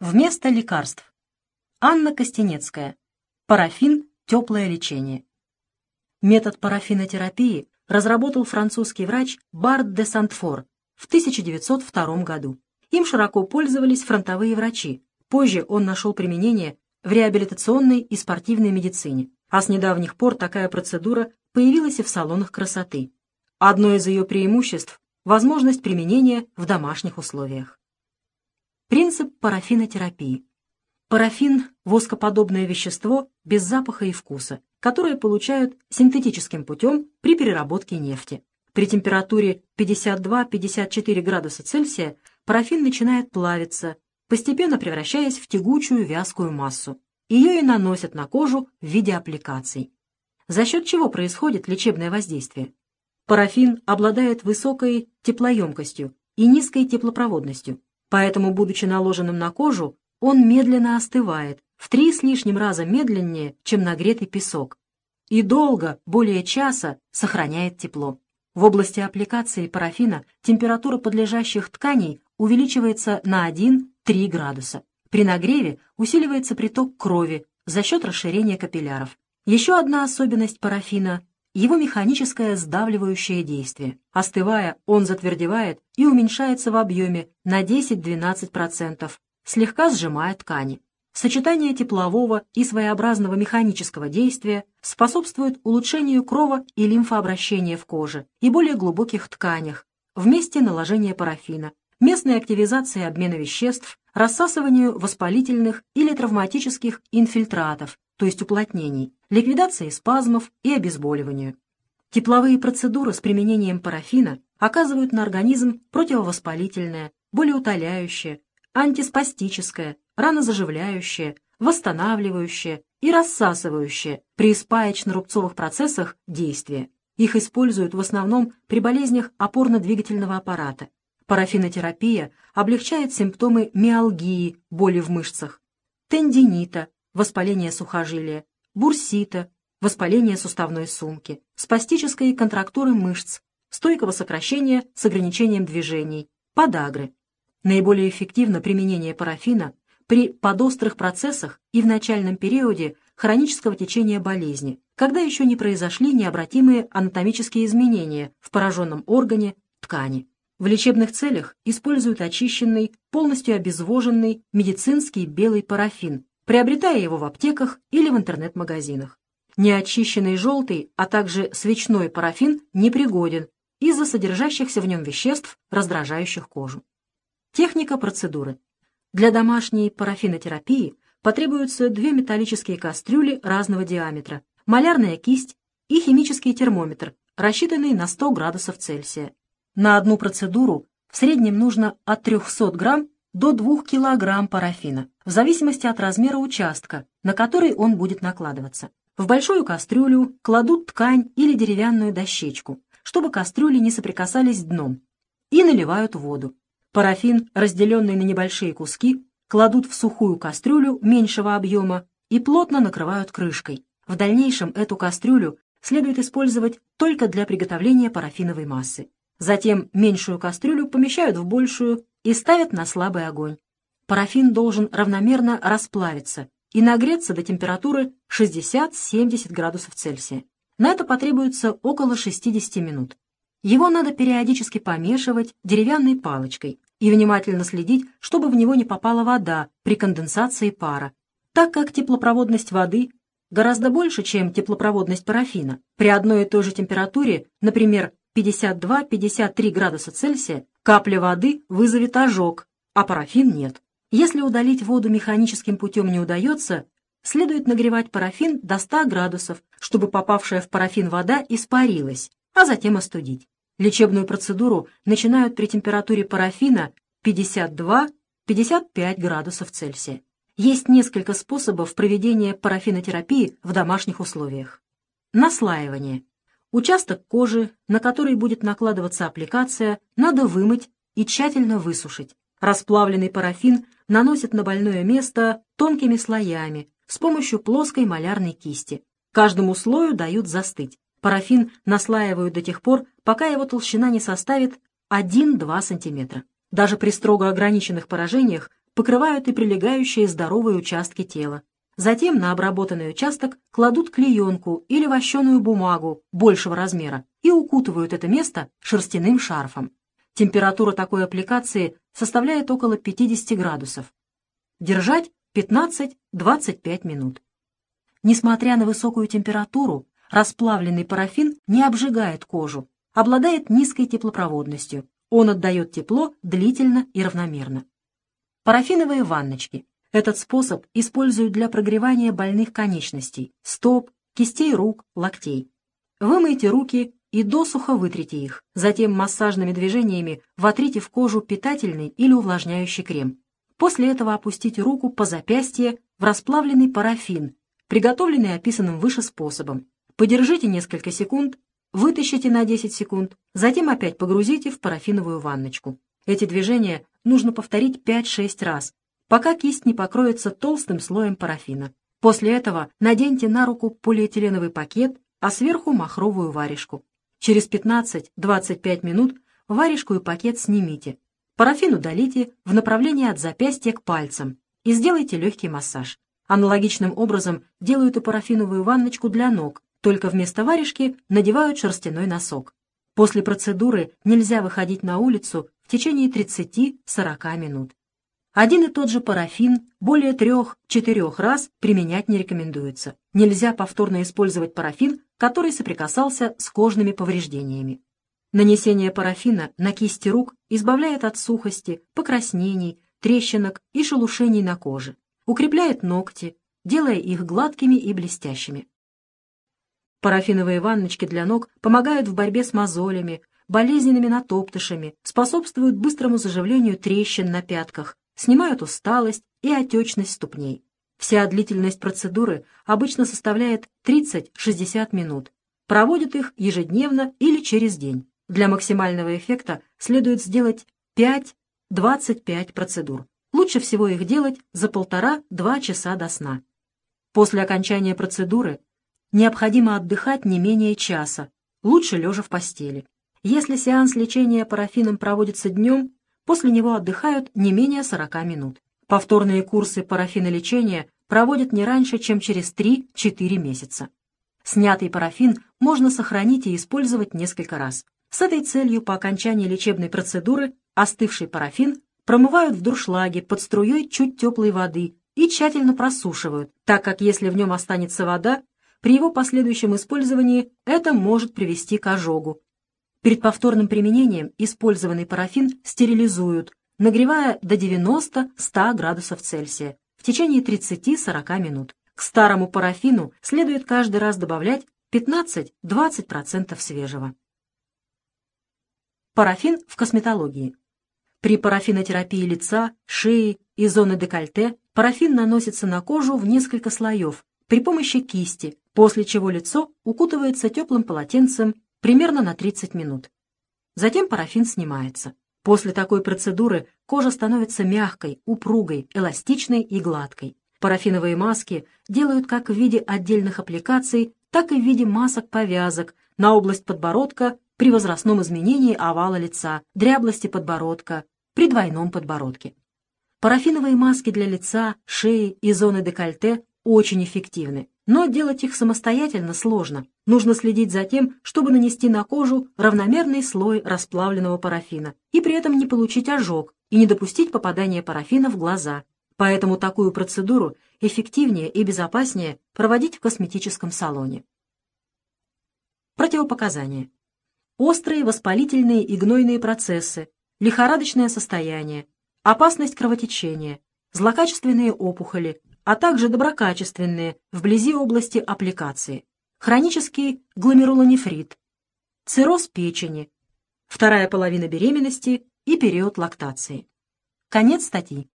Вместо лекарств. Анна Костенецкая. Парафин – теплое лечение. Метод парафинотерапии разработал французский врач Барт де Сантфор в 1902 году. Им широко пользовались фронтовые врачи. Позже он нашел применение в реабилитационной и спортивной медицине, а с недавних пор такая процедура появилась и в салонах красоты. Одно из ее преимуществ – возможность применения в домашних условиях. Принцип парафинотерапии. Парафин – воскоподобное вещество без запаха и вкуса, которое получают синтетическим путем при переработке нефти. При температуре 52-54 градуса Цельсия парафин начинает плавиться, постепенно превращаясь в тягучую вязкую массу. Ее и наносят на кожу в виде аппликаций. За счет чего происходит лечебное воздействие? Парафин обладает высокой теплоемкостью и низкой теплопроводностью, Поэтому, будучи наложенным на кожу, он медленно остывает, в три с лишним раза медленнее, чем нагретый песок, и долго, более часа, сохраняет тепло. В области аппликации парафина температура подлежащих тканей увеличивается на 1-3 градуса. При нагреве усиливается приток крови за счет расширения капилляров. Еще одна особенность парафина его механическое сдавливающее действие. Остывая, он затвердевает и уменьшается в объеме на 10-12%, слегка сжимая ткани. Сочетание теплового и своеобразного механического действия способствует улучшению крово- и лимфообращения в коже и более глубоких тканях, вместе наложения парафина, местной активизации обмена веществ, рассасыванию воспалительных или травматических инфильтратов, то есть уплотнений, ликвидации спазмов и обезболиванию. Тепловые процедуры с применением парафина оказывают на организм противовоспалительное, болеутоляющее, антиспастическое, ранозаживляющее, восстанавливающее и рассасывающее при спаечно-рубцовых процессах действие. Их используют в основном при болезнях опорно-двигательного аппарата. Парафинотерапия облегчает симптомы миалгии, боли в мышцах, тендинита, воспаление сухожилия, бурсита, воспаление суставной сумки, спастической контрактуры мышц, стойкого сокращения с ограничением движений, подагры. Наиболее эффективно применение парафина при подострых процессах и в начальном периоде хронического течения болезни, когда еще не произошли необратимые анатомические изменения в пораженном органе, ткани. В лечебных целях используют очищенный, полностью обезвоженный медицинский белый парафин, приобретая его в аптеках или в интернет-магазинах. Неочищенный желтый, а также свечной парафин непригоден из-за содержащихся в нем веществ, раздражающих кожу. Техника процедуры. Для домашней парафинотерапии потребуются две металлические кастрюли разного диаметра, малярная кисть и химический термометр, рассчитанный на 100 градусов Цельсия. На одну процедуру в среднем нужно от 300 грамм до 2 кг парафина, в зависимости от размера участка, на который он будет накладываться. В большую кастрюлю кладут ткань или деревянную дощечку, чтобы кастрюли не соприкасались дном, и наливают воду. Парафин, разделенный на небольшие куски, кладут в сухую кастрюлю меньшего объема и плотно накрывают крышкой. В дальнейшем эту кастрюлю следует использовать только для приготовления парафиновой массы. Затем меньшую кастрюлю помещают в большую и ставят на слабый огонь. Парафин должен равномерно расплавиться и нагреться до температуры 60-70 градусов Цельсия. На это потребуется около 60 минут. Его надо периодически помешивать деревянной палочкой и внимательно следить, чтобы в него не попала вода при конденсации пара, так как теплопроводность воды гораздо больше, чем теплопроводность парафина. При одной и той же температуре, например, 52-53 градуса Цельсия, капля воды вызовет ожог, а парафин нет. Если удалить воду механическим путем не удается, следует нагревать парафин до 100 градусов, чтобы попавшая в парафин вода испарилась, а затем остудить. Лечебную процедуру начинают при температуре парафина 52-55 градусов Цельсия. Есть несколько способов проведения парафинотерапии в домашних условиях. Наслаивание. Участок кожи, на который будет накладываться аппликация, надо вымыть и тщательно высушить. Расплавленный парафин наносят на больное место тонкими слоями с помощью плоской малярной кисти. Каждому слою дают застыть. Парафин наслаивают до тех пор, пока его толщина не составит 1-2 см. Даже при строго ограниченных поражениях покрывают и прилегающие здоровые участки тела. Затем на обработанный участок кладут клеенку или вощеную бумагу большего размера и укутывают это место шерстяным шарфом. Температура такой аппликации составляет около 50 градусов. Держать 15-25 минут. Несмотря на высокую температуру, расплавленный парафин не обжигает кожу, обладает низкой теплопроводностью. Он отдает тепло длительно и равномерно. Парафиновые ванночки. Этот способ используют для прогревания больных конечностей, стоп, кистей рук, локтей. Вымойте руки и досуха вытрите их. Затем массажными движениями вотрите в кожу питательный или увлажняющий крем. После этого опустите руку по запястье в расплавленный парафин, приготовленный описанным выше способом. Подержите несколько секунд, вытащите на 10 секунд, затем опять погрузите в парафиновую ванночку. Эти движения нужно повторить 5-6 раз, пока кисть не покроется толстым слоем парафина. После этого наденьте на руку полиэтиленовый пакет, а сверху махровую варежку. Через 15-25 минут варежку и пакет снимите. Парафин удалите в направлении от запястья к пальцам и сделайте легкий массаж. Аналогичным образом делают и парафиновую ванночку для ног, только вместо варежки надевают шерстяной носок. После процедуры нельзя выходить на улицу в течение 30-40 минут. Один и тот же парафин более трех-четырех раз применять не рекомендуется. Нельзя повторно использовать парафин, который соприкасался с кожными повреждениями. Нанесение парафина на кисти рук избавляет от сухости, покраснений, трещинок и шелушений на коже, укрепляет ногти, делая их гладкими и блестящими. Парафиновые ванночки для ног помогают в борьбе с мозолями, болезненными натоптышами, способствуют быстрому заживлению трещин на пятках, снимают усталость и отечность ступней. Вся длительность процедуры обычно составляет 30-60 минут. Проводят их ежедневно или через день. Для максимального эффекта следует сделать 5-25 процедур. Лучше всего их делать за полтора-два часа до сна. После окончания процедуры необходимо отдыхать не менее часа, лучше лежа в постели. Если сеанс лечения парафином проводится днем, после него отдыхают не менее 40 минут. Повторные курсы парафинолечения проводят не раньше, чем через 3-4 месяца. Снятый парафин можно сохранить и использовать несколько раз. С этой целью по окончании лечебной процедуры остывший парафин промывают в дуршлаге под струей чуть теплой воды и тщательно просушивают, так как если в нем останется вода, при его последующем использовании это может привести к ожогу. Перед повторным применением использованный парафин стерилизуют, нагревая до 90-100 градусов Цельсия в течение 30-40 минут. К старому парафину следует каждый раз добавлять 15-20% свежего. Парафин в косметологии. При парафинотерапии лица, шеи и зоны декольте парафин наносится на кожу в несколько слоев при помощи кисти, после чего лицо укутывается теплым полотенцем примерно на 30 минут. Затем парафин снимается. После такой процедуры кожа становится мягкой, упругой, эластичной и гладкой. Парафиновые маски делают как в виде отдельных аппликаций, так и в виде масок-повязок на область подбородка при возрастном изменении овала лица, дряблости подбородка, при двойном подбородке. Парафиновые маски для лица, шеи и зоны декольте очень эффективны, но делать их самостоятельно сложно. Нужно следить за тем, чтобы нанести на кожу равномерный слой расплавленного парафина и при этом не получить ожог и не допустить попадания парафина в глаза. Поэтому такую процедуру эффективнее и безопаснее проводить в косметическом салоне. Противопоказания острые воспалительные и гнойные процессы, лихорадочное состояние, опасность кровотечения, злокачественные опухоли, а также доброкачественные вблизи области аппликации, хронический гломерулонефрит, цирроз печени, вторая половина беременности и период лактации. Конец статьи.